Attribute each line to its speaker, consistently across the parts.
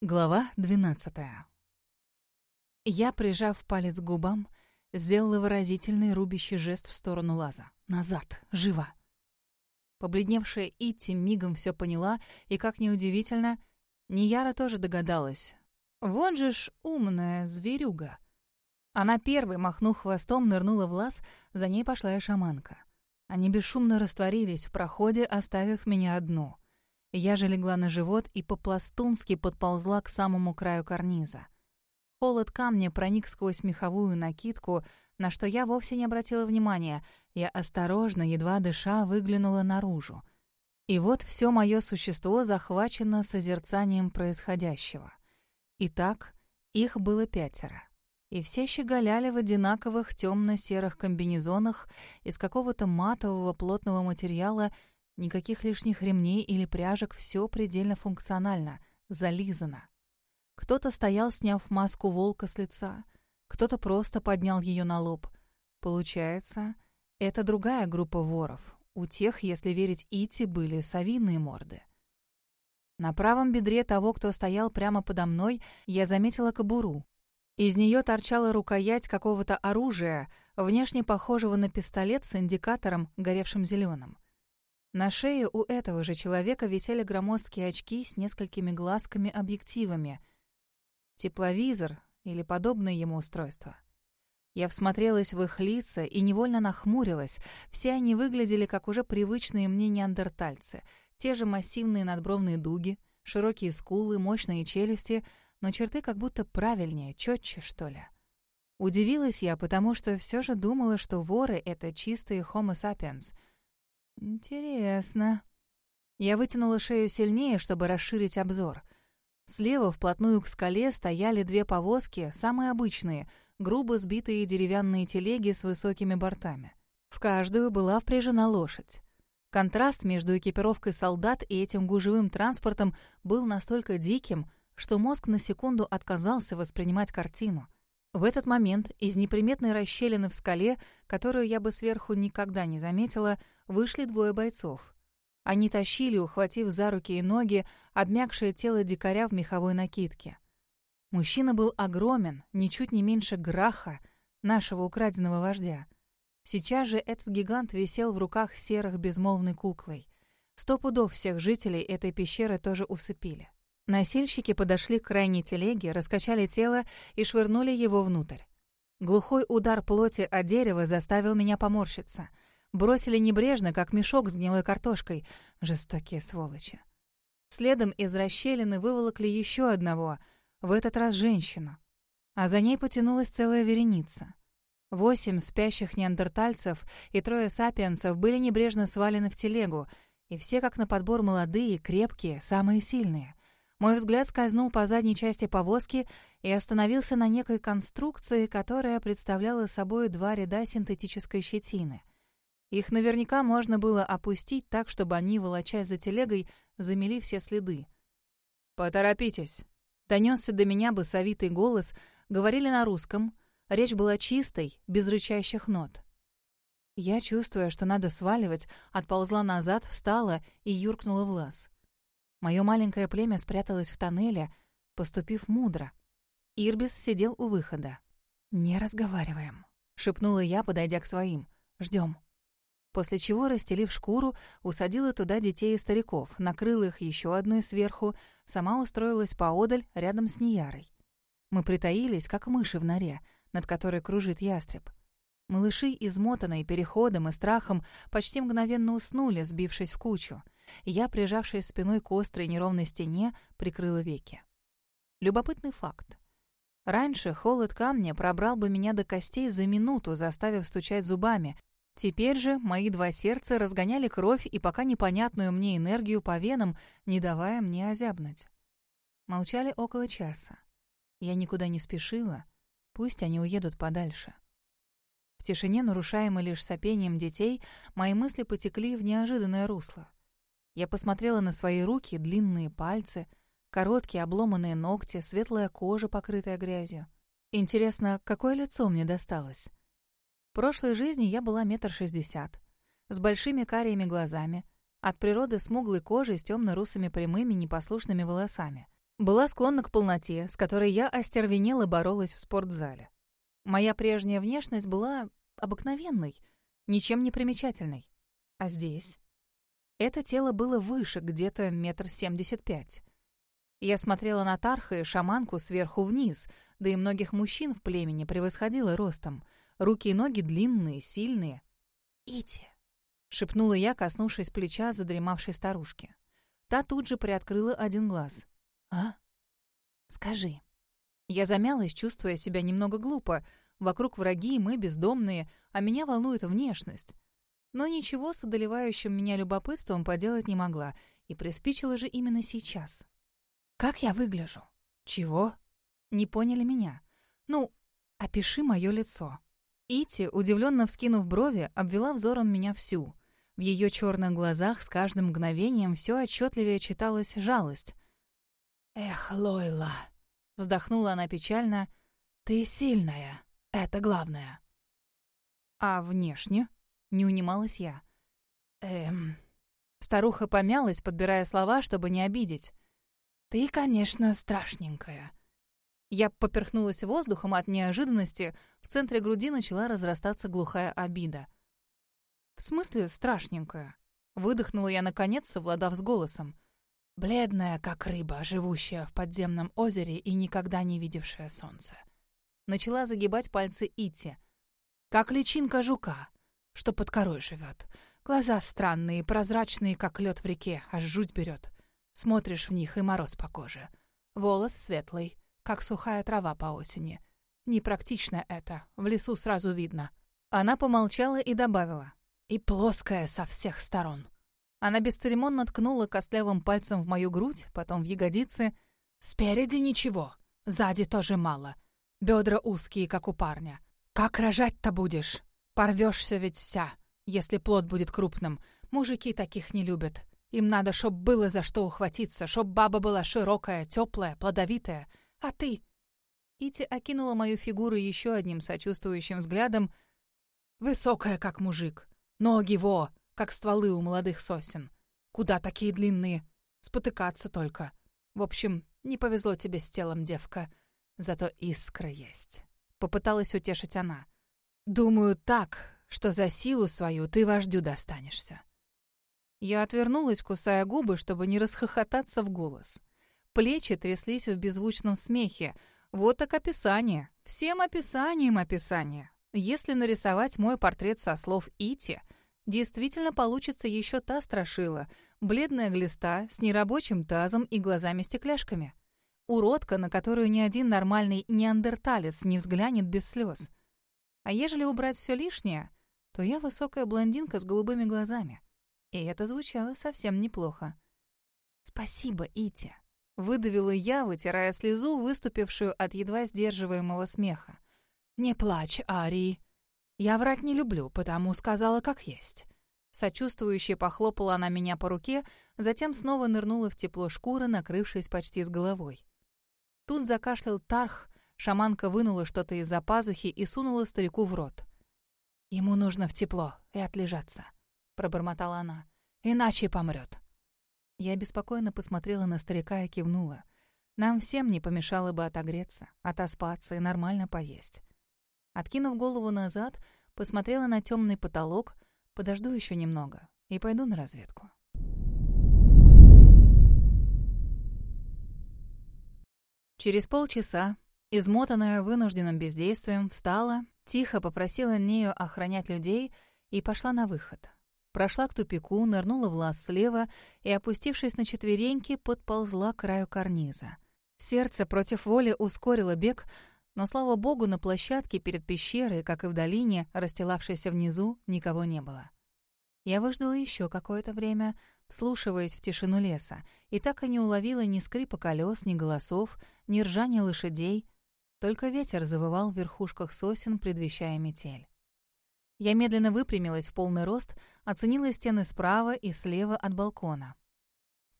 Speaker 1: Глава двенадцатая. Я, прижав палец к губам, сделала выразительный рубящий жест в сторону Лаза. «Назад! Живо!» Побледневшая Ити мигом все поняла, и, как неудивительно, Нияра тоже догадалась. «Вот же ж умная зверюга!» Она первой, махнув хвостом, нырнула в лаз, за ней пошла и шаманка. Они бесшумно растворились в проходе, оставив меня одну — я же легла на живот и по-пластунски подползла к самому краю карниза. Холод камня проник сквозь меховую накидку, на что я вовсе не обратила внимания. Я осторожно, едва дыша, выглянула наружу. И вот все мое существо захвачено созерцанием происходящего. Итак, их было пятеро. И все щеголяли в одинаковых темно-серых комбинезонах из какого-то матового плотного материала — Никаких лишних ремней или пряжек, все предельно функционально, зализано. Кто-то стоял, сняв маску волка с лица, кто-то просто поднял ее на лоб. Получается, это другая группа воров. У тех, если верить Ити, были совиные морды. На правом бедре того, кто стоял прямо подо мной, я заметила кобуру. Из нее торчала рукоять какого-то оружия, внешне похожего на пистолет с индикатором, горевшим зеленым. На шее у этого же человека висели громоздкие очки с несколькими глазками-объективами. Тепловизор или подобное ему устройство. Я всмотрелась в их лица и невольно нахмурилась. Все они выглядели как уже привычные мне неандертальцы. Те же массивные надбровные дуги, широкие скулы, мощные челюсти, но черты как будто правильнее, четче, что ли. Удивилась я, потому что все же думала, что воры — это чистые homo sapiens — «Интересно». Я вытянула шею сильнее, чтобы расширить обзор. Слева, вплотную к скале, стояли две повозки, самые обычные, грубо сбитые деревянные телеги с высокими бортами. В каждую была впряжена лошадь. Контраст между экипировкой солдат и этим гужевым транспортом был настолько диким, что мозг на секунду отказался воспринимать картину. В этот момент из неприметной расщелины в скале, которую я бы сверху никогда не заметила, вышли двое бойцов. Они тащили, ухватив за руки и ноги, обмякшее тело дикаря в меховой накидке. Мужчина был огромен, ничуть не меньше Граха, нашего украденного вождя. Сейчас же этот гигант висел в руках серых безмолвной куклой. Сто пудов всех жителей этой пещеры тоже усыпили. Носильщики подошли к крайней телеге, раскачали тело и швырнули его внутрь. Глухой удар плоти о дерево заставил меня поморщиться. Бросили небрежно, как мешок с гнилой картошкой. Жестокие сволочи. Следом из расщелины выволокли еще одного, в этот раз женщину. А за ней потянулась целая вереница. Восемь спящих неандертальцев и трое сапиенсов были небрежно свалены в телегу, и все как на подбор молодые, крепкие, самые сильные. Мой взгляд скользнул по задней части повозки и остановился на некой конструкции, которая представляла собой два ряда синтетической щетины. Их наверняка можно было опустить так, чтобы они, волочась за телегой, замели все следы. «Поторопитесь!» — донесся до меня басовитый голос, говорили на русском. Речь была чистой, без рычащих нот. Я, чувствуя, что надо сваливать, отползла назад, встала и юркнула в лаз. Мое маленькое племя спряталось в тоннеле, поступив мудро. Ирбис сидел у выхода. «Не разговариваем», — шепнула я, подойдя к своим. Ждем. После чего, расстелив шкуру, усадила туда детей и стариков, накрыла их еще одной сверху, сама устроилась поодаль, рядом с Ниярой. Мы притаились, как мыши в норе, над которой кружит ястреб. Малыши, измотанные переходом и страхом, почти мгновенно уснули, сбившись в кучу — я, прижавшись спиной к острой неровной стене, прикрыла веки. Любопытный факт. Раньше холод камня пробрал бы меня до костей за минуту, заставив стучать зубами. Теперь же мои два сердца разгоняли кровь и пока непонятную мне энергию по венам, не давая мне озябнуть. Молчали около часа. Я никуда не спешила. Пусть они уедут подальше. В тишине, нарушаемой лишь сопением детей, мои мысли потекли в неожиданное русло. Я посмотрела на свои руки, длинные пальцы, короткие обломанные ногти, светлая кожа, покрытая грязью. Интересно, какое лицо мне досталось? В прошлой жизни я была метр шестьдесят, с большими карими глазами, от природы смуглой кожей с темно-русыми прямыми непослушными волосами. Была склонна к полноте, с которой я остервенела боролась в спортзале. Моя прежняя внешность была обыкновенной, ничем не примечательной. А здесь? Это тело было выше, где-то метр семьдесят пять. Я смотрела на Тарха и шаманку сверху вниз, да и многих мужчин в племени превосходила ростом. Руки и ноги длинные, сильные. «Ити!» — шепнула я, коснувшись плеча задремавшей старушки. Та тут же приоткрыла один глаз. «А? Скажи». Я замялась, чувствуя себя немного глупо. Вокруг враги, мы бездомные, а меня волнует внешность. Но ничего с одолевающим меня любопытством поделать не могла, и приспичило же именно сейчас. «Как я выгляжу?» «Чего?» Не поняли меня. «Ну, опиши мое лицо». Ити, удивленно вскинув брови, обвела взором меня всю. В ее черных глазах с каждым мгновением все отчетливее читалась жалость. «Эх, Лойла!» — вздохнула она печально. «Ты сильная, это главное». «А внешне?» — не унималась я. «Эм...» Старуха помялась, подбирая слова, чтобы не обидеть. «Ты, конечно, страшненькая». Я поперхнулась воздухом от неожиданности, в центре груди начала разрастаться глухая обида. «В смысле страшненькая?» Выдохнула я наконец, совладав с голосом. Бледная, как рыба, живущая в подземном озере и никогда не видевшая солнце. Начала загибать пальцы Ити. Как личинка жука, что под корой живет. Глаза странные, прозрачные, как лед в реке, аж жуть берет. Смотришь в них, и мороз по коже. Волос светлый, как сухая трава по осени. Непрактично это, в лесу сразу видно. Она помолчала и добавила. И плоская со всех сторон. Она бесцеремонно ткнула костлявым пальцем в мою грудь, потом в ягодицы. «Спереди ничего, сзади тоже мало. Бедра узкие, как у парня. Как рожать-то будешь? Порвешься ведь вся, если плод будет крупным. Мужики таких не любят. Им надо, чтоб было за что ухватиться, чтоб баба была широкая, теплая, плодовитая. А ты...» Ити окинула мою фигуру еще одним сочувствующим взглядом. «Высокая, как мужик. Ноги, во! Как стволы у молодых сосен. Куда такие длинные? Спотыкаться только. В общем, не повезло тебе с телом, девка. Зато искра есть. Попыталась утешить она. Думаю так, что за силу свою ты вождю достанешься. Я отвернулась, кусая губы, чтобы не расхохотаться в голос. Плечи тряслись в беззвучном смехе. Вот так описание. Всем описанием описание. Если нарисовать мой портрет со слов Ити — действительно получится еще та страшила. Бледная глиста с нерабочим тазом и глазами-стекляшками. Уродка, на которую ни один нормальный неандерталец не взглянет без слез. А ежели убрать все лишнее, то я высокая блондинка с голубыми глазами. И это звучало совсем неплохо. «Спасибо, Ити», — выдавила я, вытирая слезу, выступившую от едва сдерживаемого смеха. «Не плачь, Ари», «Я врать не люблю, потому сказала как есть». Сочувствующе похлопала она меня по руке, затем снова нырнула в тепло шкуры, накрывшись почти с головой. Тут закашлял Тарх, шаманка вынула что-то из-за пазухи и сунула старику в рот. «Ему нужно в тепло и отлежаться», — пробормотала она, — «иначе помрет». Я беспокойно посмотрела на старика и кивнула. Нам всем не помешало бы отогреться, отоспаться и нормально поесть. Откинув голову назад, посмотрела на темный потолок, подожду еще немного и пойду на разведку. Через полчаса, измотанная вынужденным бездействием, встала, тихо попросила Нею охранять людей и пошла на выход. Прошла к тупику, нырнула в лаз слева и, опустившись на четвереньки, подползла к краю карниза. Сердце против воли ускорило бег, но, слава богу, на площадке перед пещерой, как и в долине, расстилавшейся внизу, никого не было. Я выждала еще какое-то время, вслушиваясь в тишину леса, и так и не уловила ни скрипа колес, ни голосов, ни ржания лошадей, только ветер завывал в верхушках сосен, предвещая метель. Я медленно выпрямилась в полный рост, оценила стены справа и слева от балкона.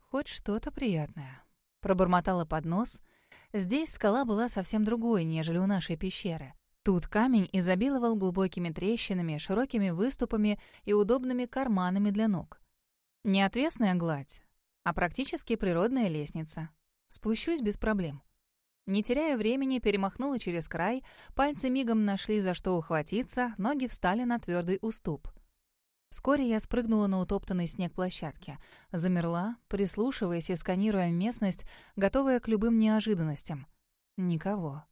Speaker 1: «Хоть что-то приятное», — пробормотала под нос — Здесь скала была совсем другой, нежели у нашей пещеры. Тут камень изобиловал глубокими трещинами, широкими выступами и удобными карманами для ног. Не отвесная гладь, а практически природная лестница. Спущусь без проблем. Не теряя времени, перемахнула через край, пальцы мигом нашли за что ухватиться, ноги встали на твердый уступ. Вскоре я спрыгнула на утоптанный снег площадки, замерла, прислушиваясь и сканируя местность, готовая к любым неожиданностям. Никого.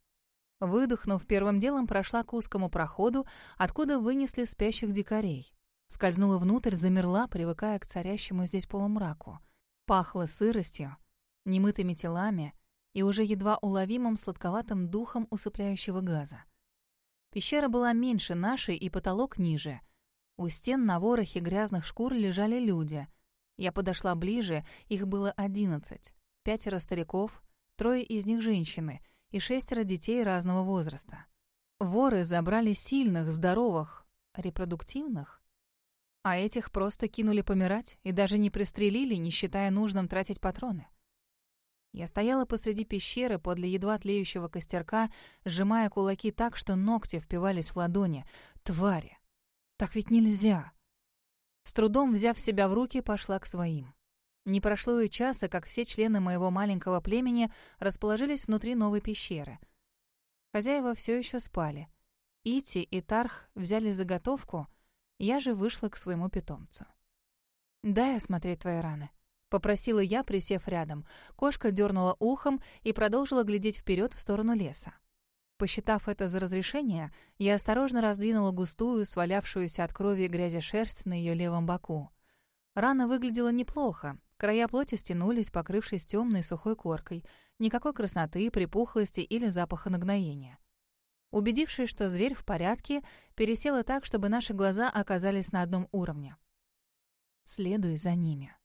Speaker 1: Выдохнув, первым делом прошла к узкому проходу, откуда вынесли спящих дикарей. Скользнула внутрь, замерла, привыкая к царящему здесь полумраку. Пахло сыростью, немытыми телами и уже едва уловимым сладковатым духом усыпляющего газа. Пещера была меньше нашей и потолок ниже. У стен на ворохе грязных шкур лежали люди. Я подошла ближе, их было одиннадцать. Пятеро стариков, трое из них женщины и шестеро детей разного возраста. Воры забрали сильных, здоровых, репродуктивных, а этих просто кинули помирать и даже не пристрелили, не считая нужным тратить патроны. Я стояла посреди пещеры подле едва тлеющего костерка, сжимая кулаки так, что ногти впивались в ладони. Твари! Так ведь нельзя! С трудом взяв себя в руки, пошла к своим. Не прошло и часа, как все члены моего маленького племени расположились внутри новой пещеры. Хозяева все еще спали. Ити и Тарх взяли заготовку, я же вышла к своему питомцу. «Дай осмотреть твои раны», Попросила я, присев рядом. Кошка дернула ухом и продолжила глядеть вперед в сторону леса. Посчитав это за разрешение, я осторожно раздвинула густую, свалявшуюся от крови и грязи шерсть на ее левом боку. Рана выглядела неплохо. Края плоти стянулись, покрывшись темной сухой коркой. Никакой красноты, припухлости или запаха нагноения. Убедившись, что зверь в порядке, пересела так, чтобы наши глаза оказались на одном уровне. «Следуй за ними»,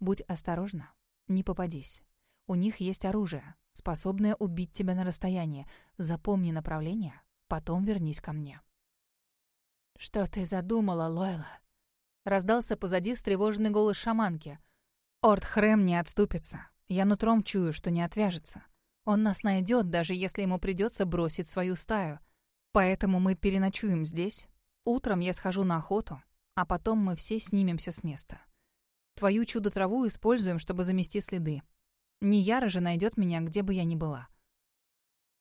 Speaker 1: Будь осторожна, не попадись. У них есть оружие, способное убить тебя на расстоянии. Запомни направление, потом вернись ко мне». «Что ты задумала, Лойла?» Раздался позади встревоженный голос шаманки. «Орд Хрэм не отступится. Я нутром чую, что не отвяжется. Он нас найдет, даже если ему придется бросить свою стаю. Поэтому мы переночуем здесь. Утром я схожу на охоту, а потом мы все снимемся с места. Твою чудо-траву используем, чтобы замести следы. Нияра же найдет меня, где бы я ни была.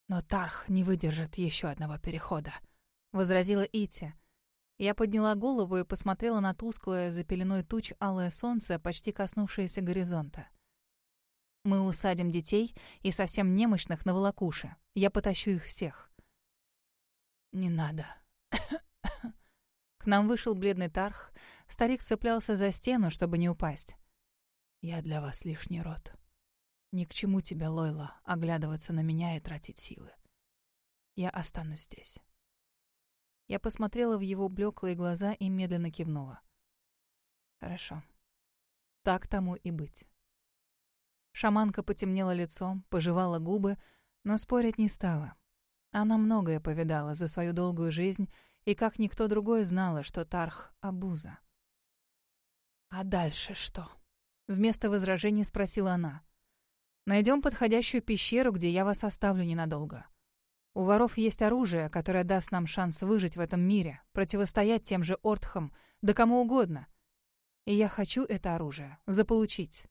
Speaker 1: Но Тарх не выдержит еще одного перехода, — возразила Ити. Я подняла голову и посмотрела на тусклое за пеленой туч алое солнце, почти коснувшееся горизонта. Мы усадим детей и совсем немощных на волокуши. Я потащу их всех. «Не надо», нам вышел бледный Тарх. Старик цеплялся за стену, чтобы не упасть. «Я для вас лишний род. Ни к чему тебе, Лойла, оглядываться на меня и тратить силы. Я останусь здесь». Я посмотрела в его блеклые глаза и медленно кивнула. «Хорошо. Так тому и быть». Шаманка потемнела лицом, пожевала губы, но спорить не стала. Она многое повидала за свою долгую жизнь и как никто другой знала, что Тарх — обуза. «А дальше что?» — вместо возражений спросила она. «Найдем подходящую пещеру, где я вас оставлю ненадолго. У воров есть оружие, которое даст нам шанс выжить в этом мире, противостоять тем же Ортхам, да кому угодно. И я хочу это оружие заполучить».